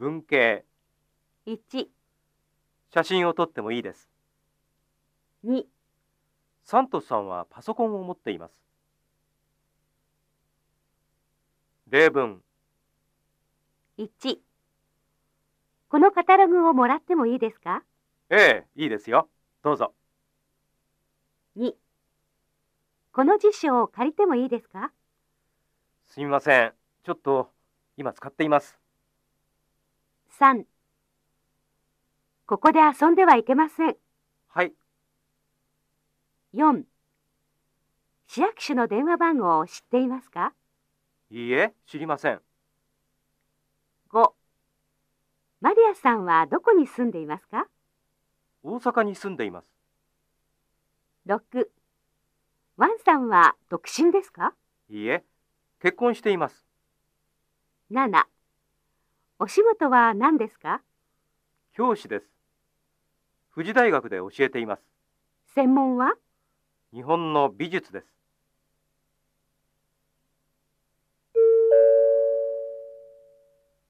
文系。1、写真を撮ってもいいです。2、サントスさんはパソコンを持っています。例文。1。このカタログをもらってもいいですか？ええ、いいですよ。どうぞ。?2。この辞書を借りてもいいですか？すみません。ちょっと、今使っています。?3。ここで遊んではいけません。はい。4。市役所の電話番号を知っていますか？いいえ、知りません。?5。マリアさんはどこに住んでいますか？大阪に住んでいます。?6。ワンさんは独身ですか？いいえ、結婚しています。?7。お仕事は何ですか？教師です。富士大学で教えています。専門は？日本の美術です。